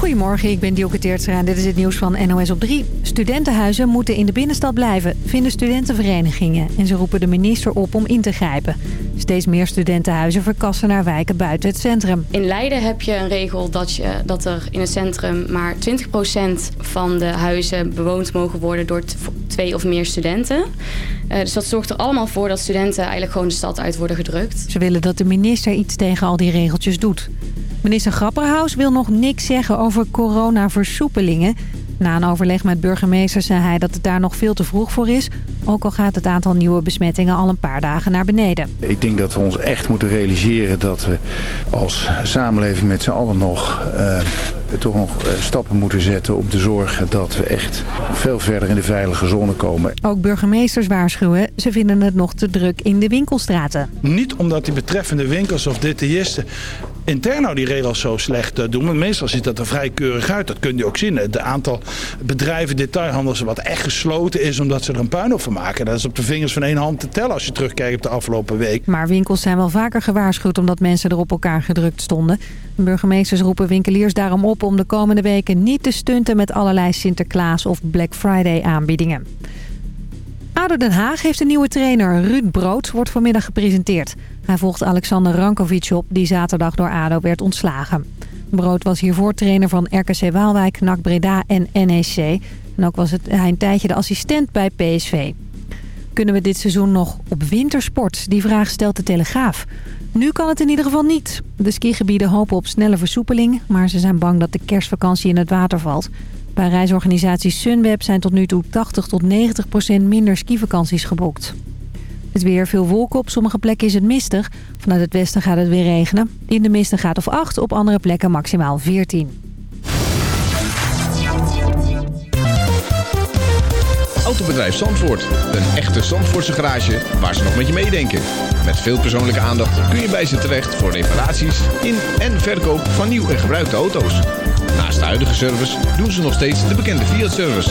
Goedemorgen, ik ben Dielke Teertstra en dit is het nieuws van NOS op 3. Studentenhuizen moeten in de binnenstad blijven, vinden studentenverenigingen. En ze roepen de minister op om in te grijpen. Steeds meer studentenhuizen verkassen naar wijken buiten het centrum. In Leiden heb je een regel dat, je, dat er in het centrum maar 20% van de huizen bewoond mogen worden door twee of meer studenten. Uh, dus dat zorgt er allemaal voor dat studenten eigenlijk gewoon de stad uit worden gedrukt. Ze willen dat de minister iets tegen al die regeltjes doet. Minister Grapperhaus wil nog niks zeggen over coronaversoepelingen. Na een overleg met burgemeesters zei hij dat het daar nog veel te vroeg voor is. Ook al gaat het aantal nieuwe besmettingen al een paar dagen naar beneden. Ik denk dat we ons echt moeten realiseren dat we als samenleving met z'n allen nog... Uh, toch nog eh, stappen moeten zetten om te zorgen dat we echt veel verder in de veilige zone komen. Ook burgemeesters waarschuwen, ze vinden het nog te druk in de winkelstraten. Niet omdat die betreffende winkels of detailisten intern nou die regels zo slecht doen. Want meestal ziet dat er vrij keurig uit. Dat kun je ook zien. Het aantal bedrijven, detailhandels wat echt gesloten is omdat ze er een puin op van maken. Dat is op de vingers van één hand te tellen als je terugkijkt op de afgelopen week. Maar winkels zijn wel vaker gewaarschuwd omdat mensen er op elkaar gedrukt stonden. Burgemeesters roepen winkeliers daarom op om de komende weken niet te stunten met allerlei Sinterklaas of Black Friday aanbiedingen. ADO Den Haag heeft een nieuwe trainer. Ruud Brood wordt vanmiddag gepresenteerd. Hij volgt Alexander Rankovic op, die zaterdag door ADO werd ontslagen. Brood was hiervoor trainer van RKC Waalwijk, NAC Breda en NEC. En ook was het, hij een tijdje de assistent bij PSV. Kunnen we dit seizoen nog op wintersport? Die vraag stelt de Telegraaf. Nu kan het in ieder geval niet. De skigebieden hopen op snelle versoepeling... maar ze zijn bang dat de kerstvakantie in het water valt. Bij reisorganisatie Sunweb zijn tot nu toe 80 tot 90 procent minder skivakanties geboekt. Het weer veel wolken. Op sommige plekken is het mistig. Vanuit het westen gaat het weer regenen. In de mist gaat of 8, op andere plekken maximaal 14. Autobedrijf Zandvoort. Een echte Zandvoortse garage waar ze nog met je meedenken. Met veel persoonlijke aandacht kun je bij ze terecht voor reparaties in en verkoop van nieuw en gebruikte auto's. Naast de huidige service doen ze nog steeds de bekende Fiat-service.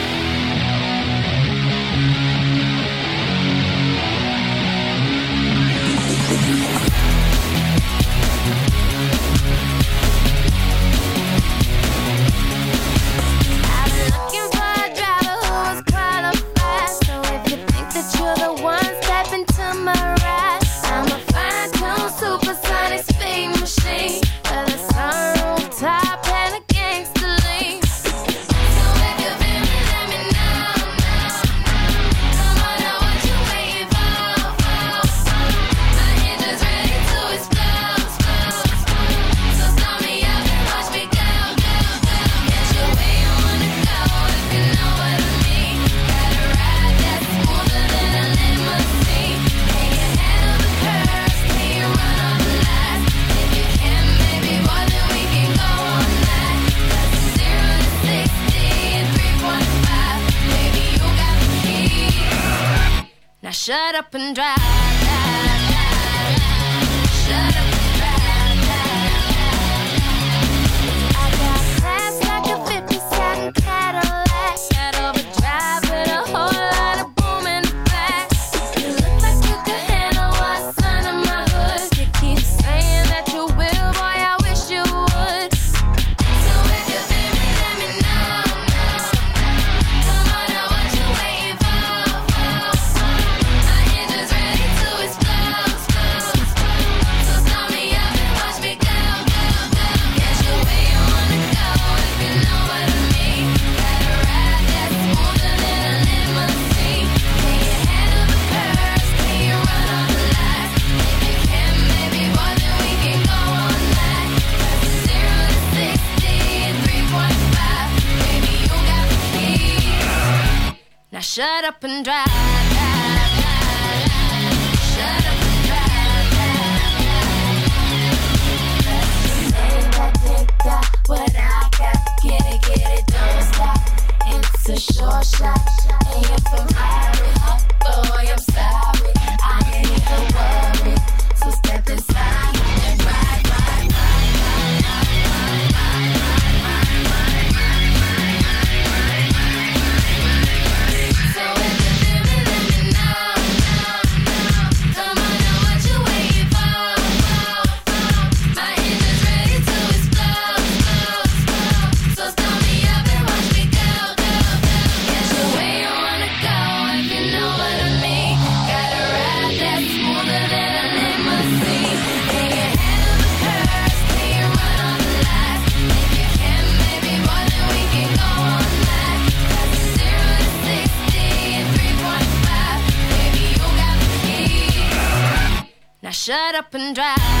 Shut up and drive. Up and drive. Shut up and drive.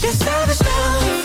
You're savage love.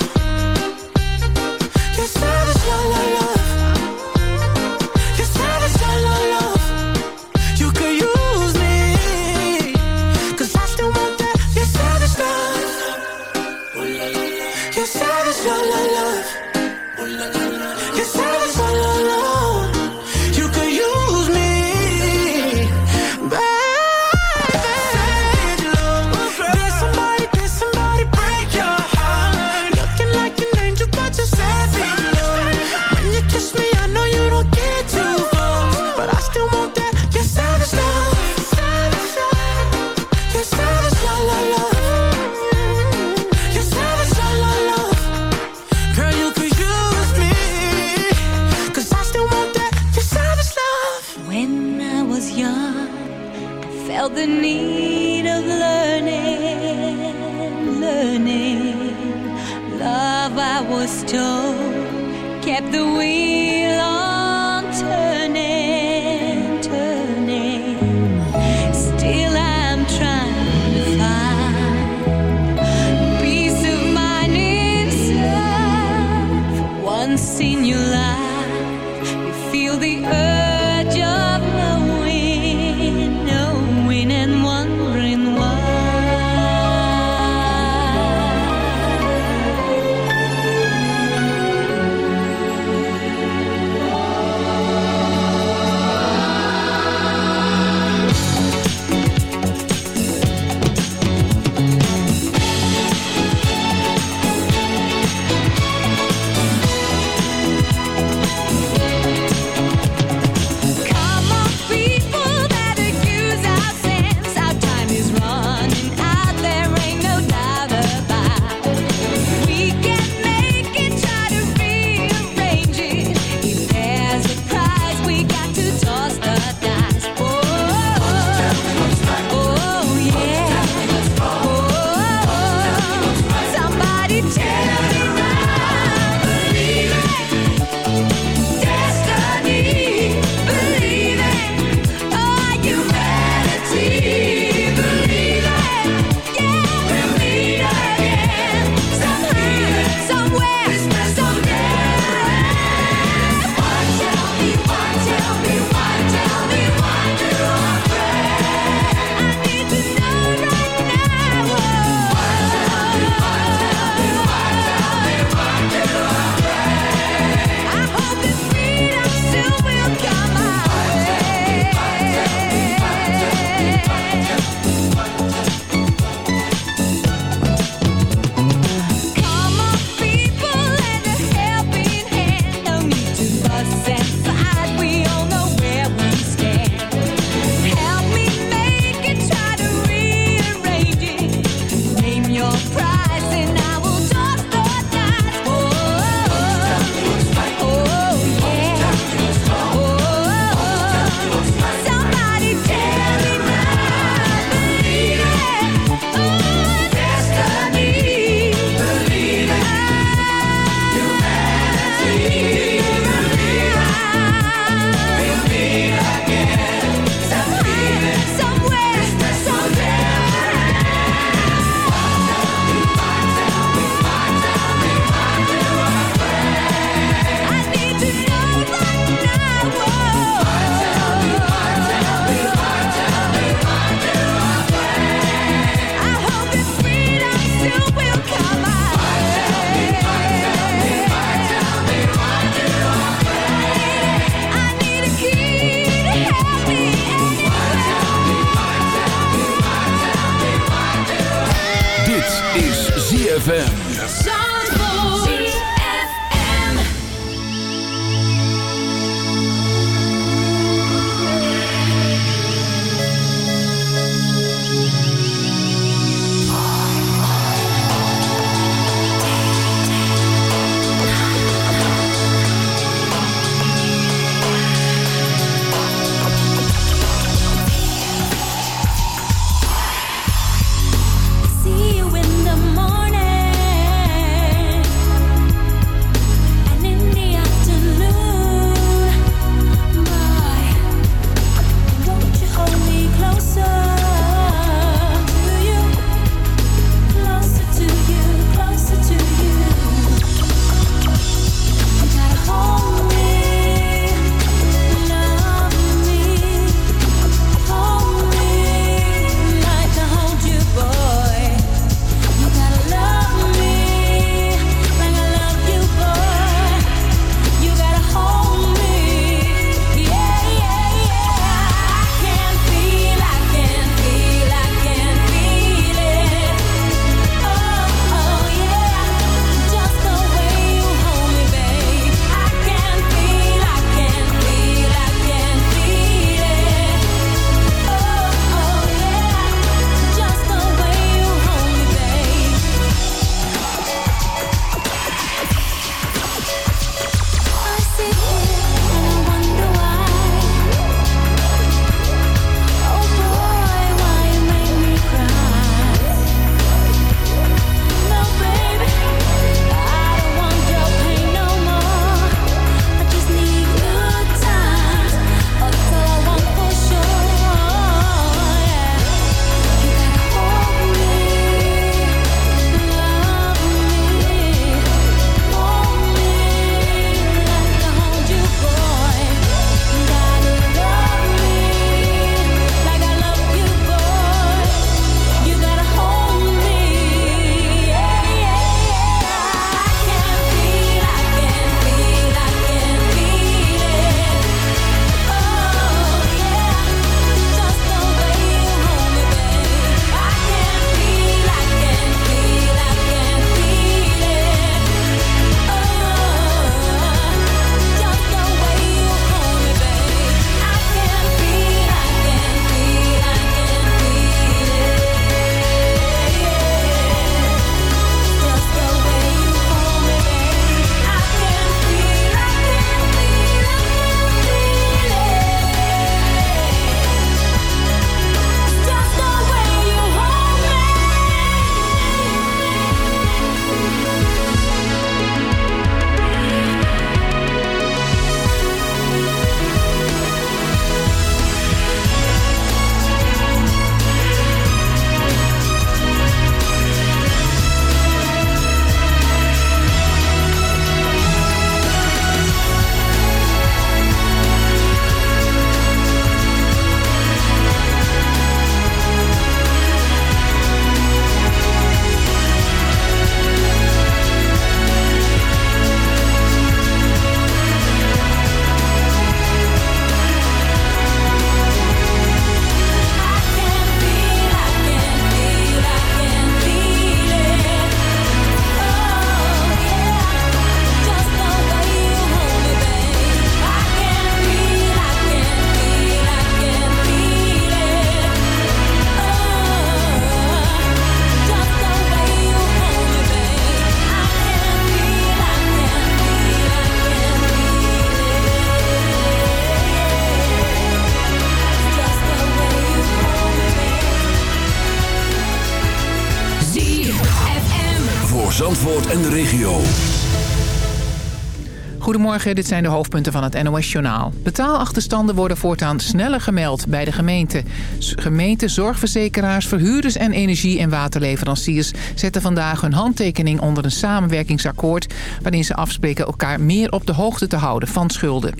Curumim. Goedemorgen, dit zijn de hoofdpunten van het NOS-journaal. Betaalachterstanden worden voortaan sneller gemeld bij de gemeente. Gemeenten, zorgverzekeraars, verhuurders en energie- en waterleveranciers... zetten vandaag hun handtekening onder een samenwerkingsakkoord... waarin ze afspreken elkaar meer op de hoogte te houden van schulden.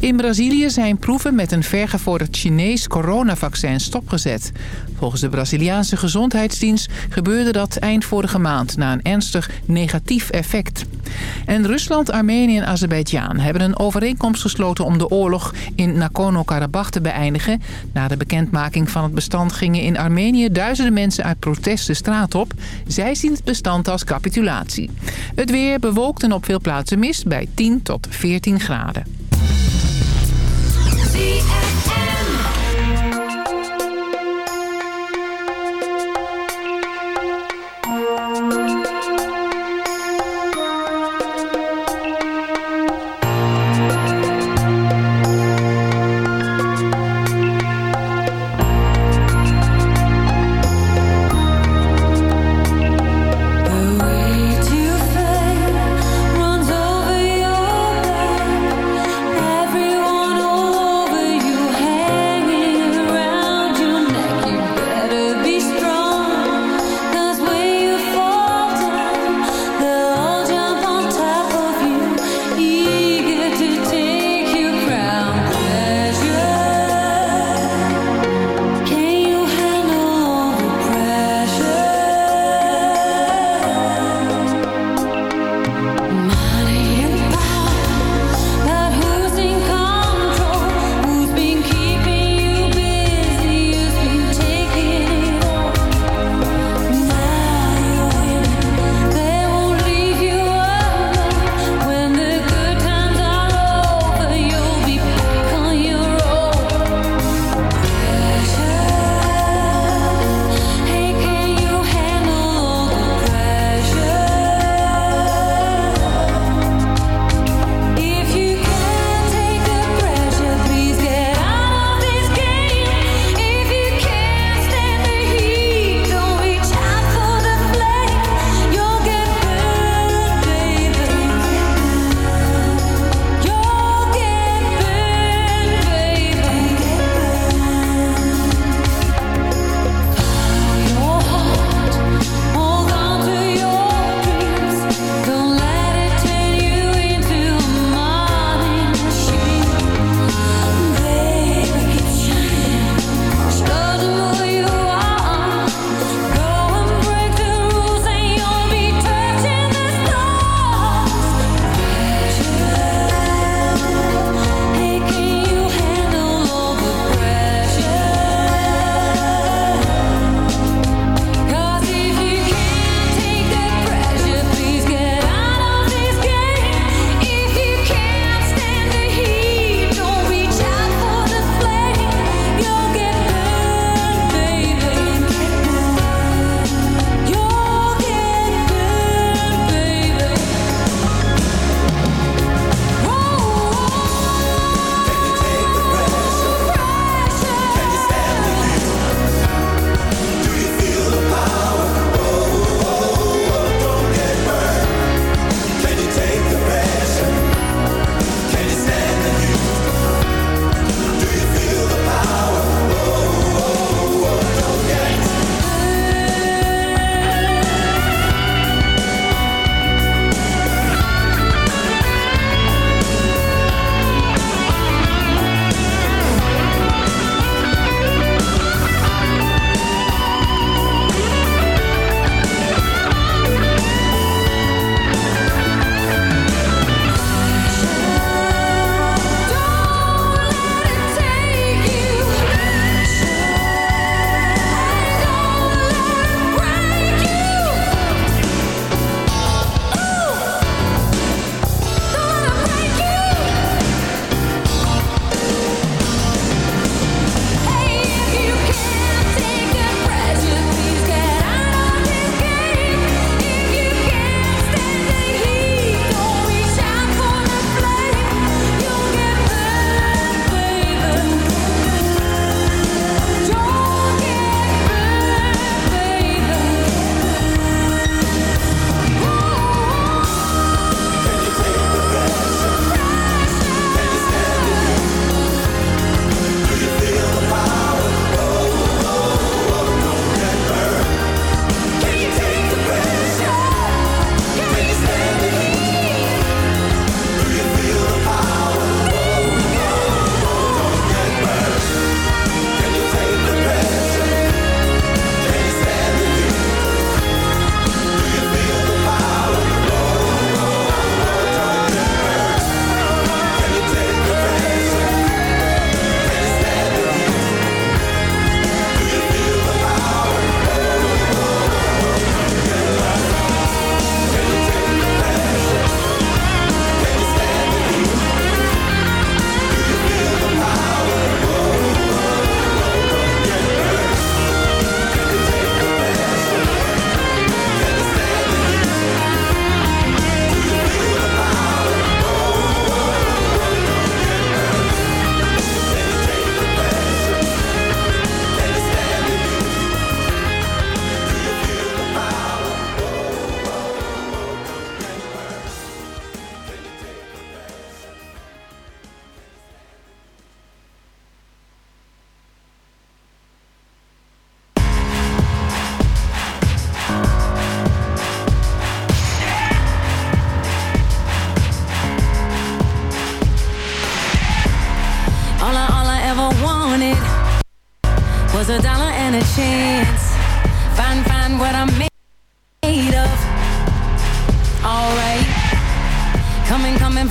In Brazilië zijn proeven met een vergevorderd Chinees coronavaccin stopgezet. Volgens de Braziliaanse Gezondheidsdienst gebeurde dat eind vorige maand... na een ernstig negatief effect. En Rusland, Armenië en Azerbeidzjan hebben een overeenkomst gesloten... om de oorlog in Nagorno-Karabakh te beëindigen. Na de bekendmaking van het bestand gingen in Armenië duizenden mensen uit protest de straat op. Zij zien het bestand als capitulatie. Het weer bewolkt en op veel plaatsen mist bij 10 tot 14 graden.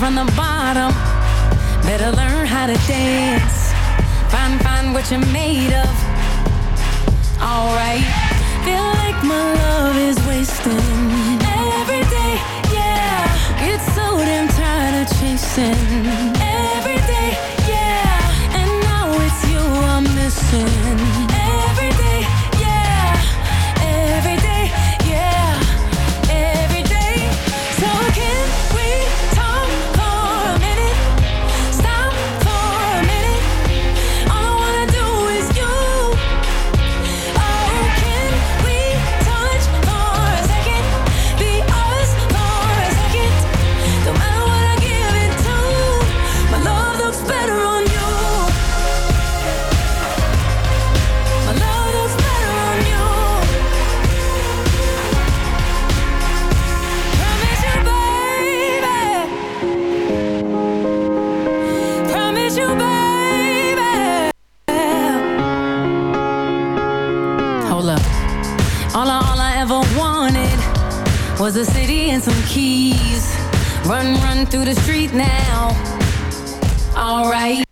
from the bottom. Better learn how to dance. Find, find what you're made of. Alright. Feel like my love is wasting. Every day, yeah. get so damn tired of chasing. keys. Run, run through the street now. Alright.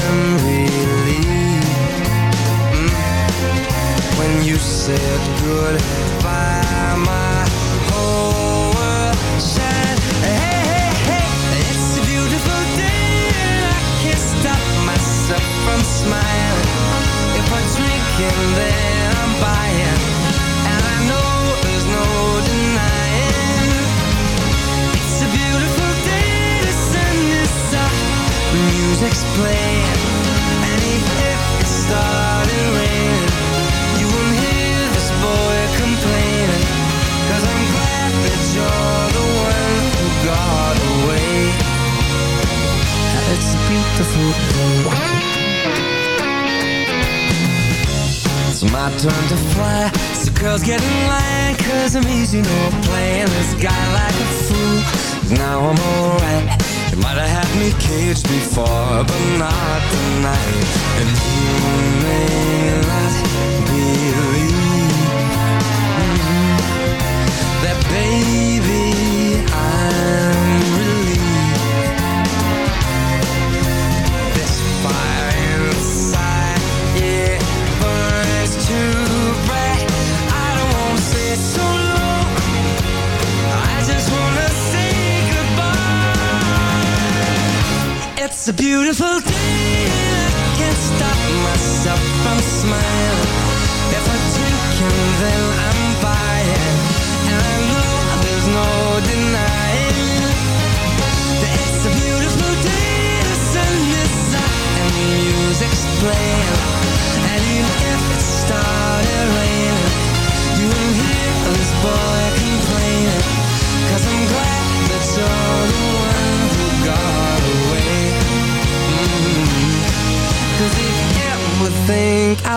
memory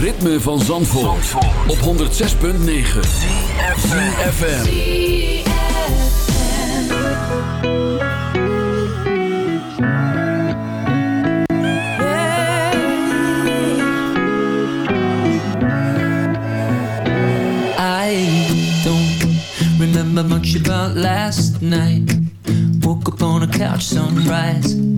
Ritme van Zandvoort, op 106.9 FM. I don't remember much about last night. Woke up on a couch, sunrise.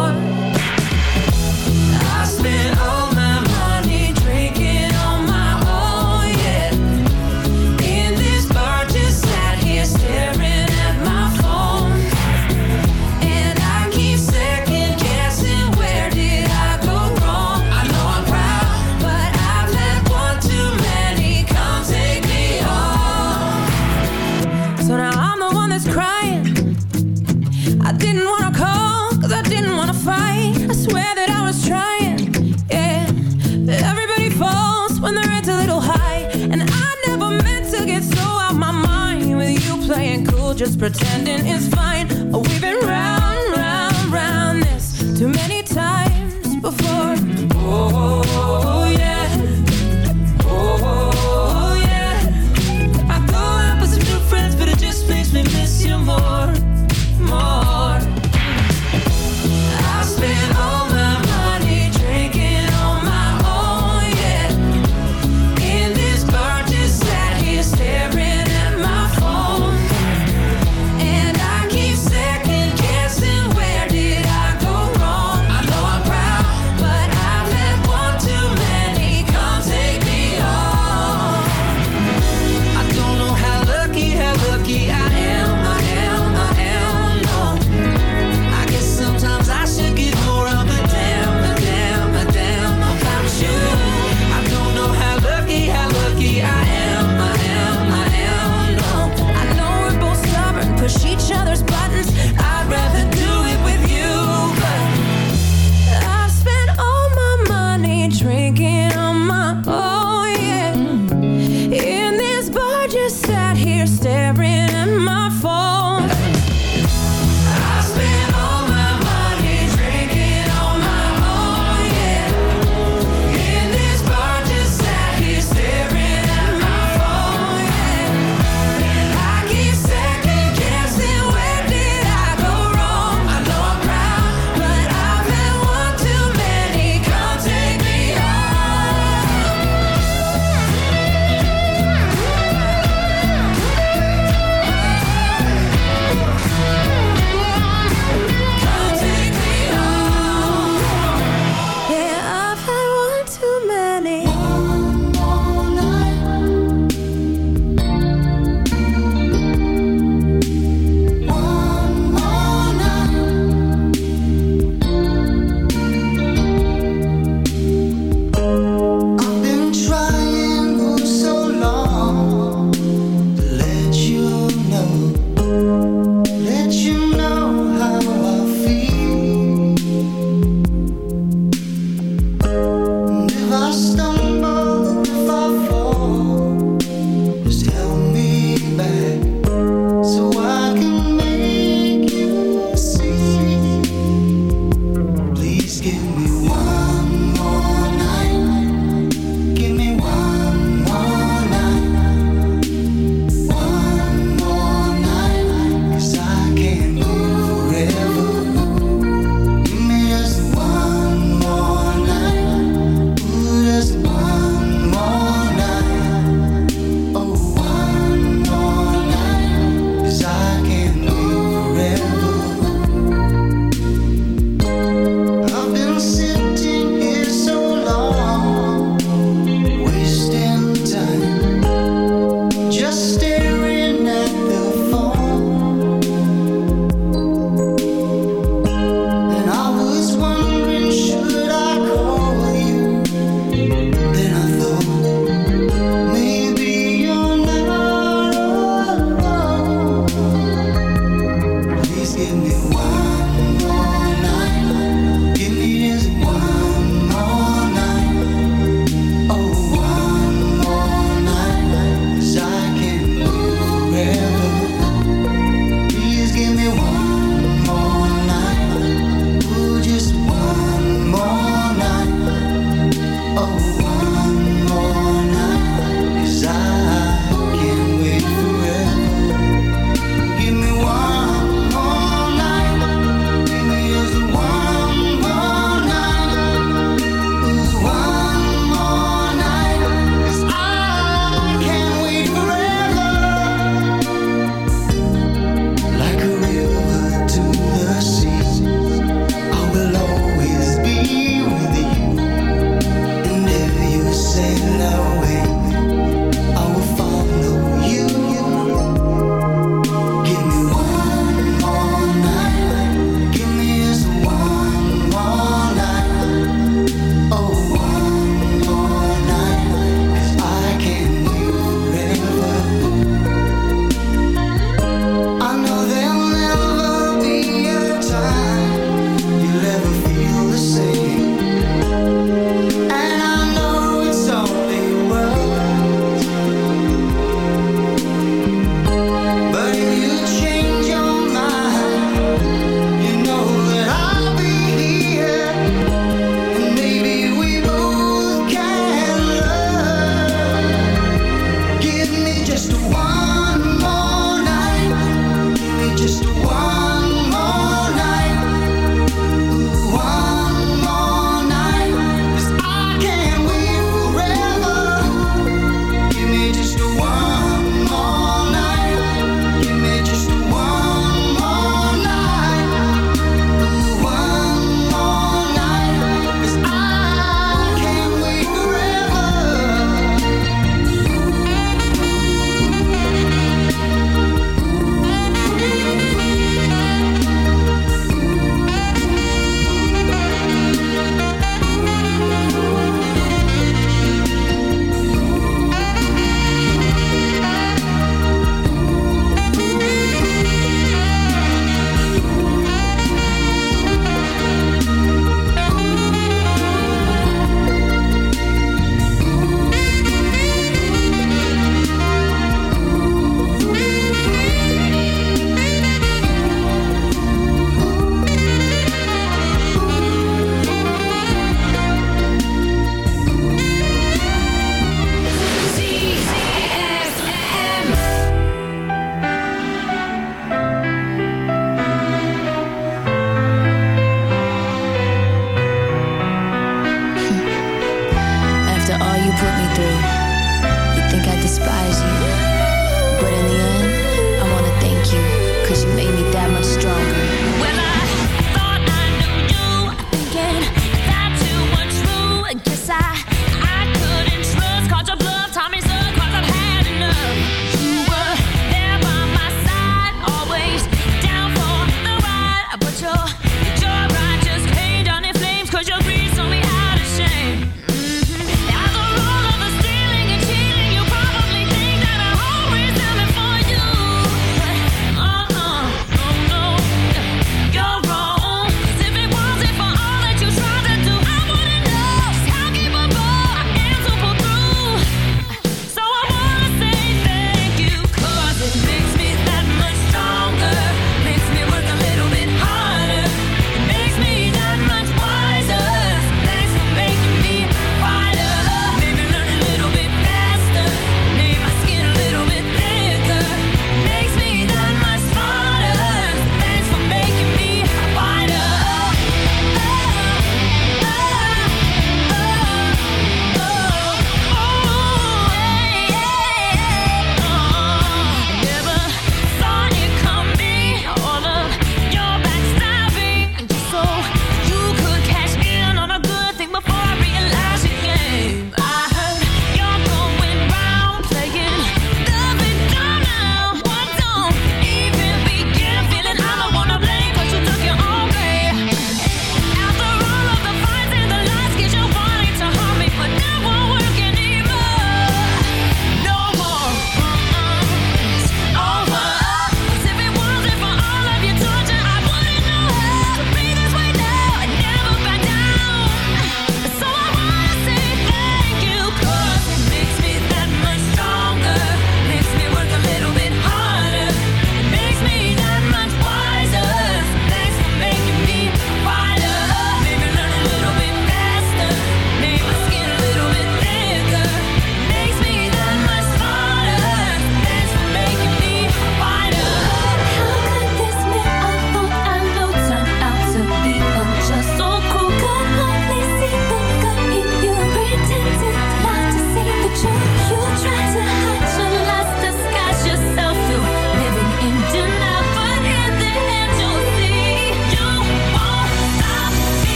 Just pretending it's fine.